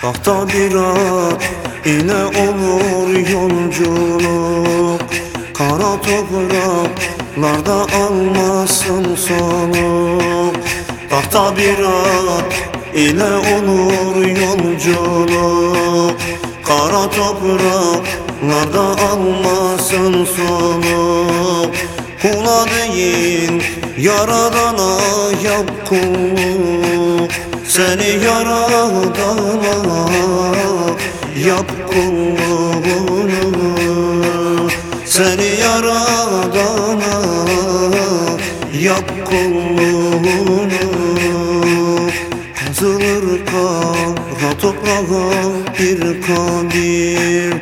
Tahta bir at ile olur yolculuk. Kara topraklarda almasın soluk Tahta bir at ile olur yolculuk. Kara topraklarda almasın soluk Kula değil yaradana yap kulluk Seni yaradana yap kulluğunu. Seni yaradana yap kulluğunu. Kazılır kara toprağa bir kabir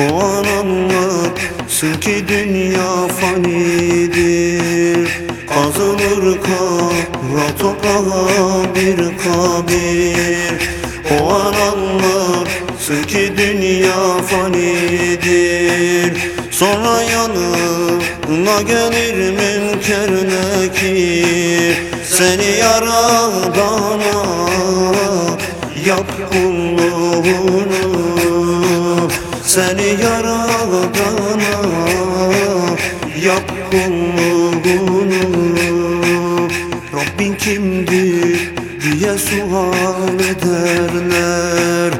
O an anlarsın ki dünya fanidir. Kazılır kara toprağa bir kabir O an anlarsın ki dünya fanidir. Sonra yanına gelir münker nekir Seni yaradana yap kulluğunu. Seni yaradana yap kulluğunu kimdir diye sual ederler.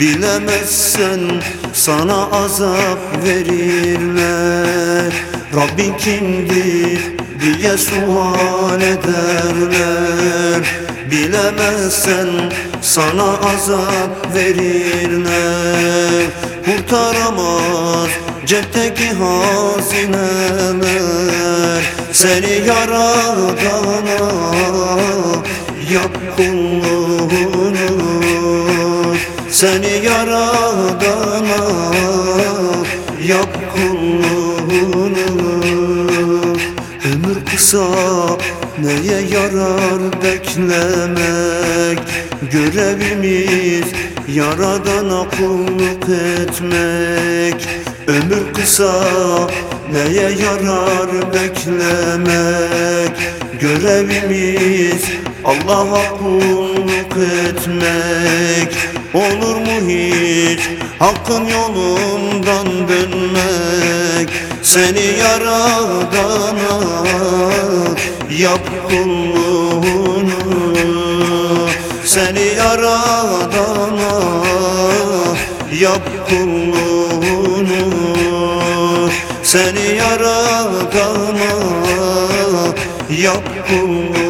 Bilemezsen sana azap verirler. Rabbin kimdir diye sual ederler. Bilemezsen sana azap verirler. Kurtaramaz cepteki hazineler Seni yaradana yap kulluğunu. Seni yaradana yap kulluğunu. Ömür kısa neye yarar beklemek? Görevimiz yaradana kulluk etmek. Ömür kısa neye yarar beklemek? Görevimiz Allah'a kulluk etmek. Olur mu hiç? Hakkın yolundan dönmek. Seni yaradana yap kulluğunu. Seni yaradana yap kulluğunu Seni yaradana yap kulluğunu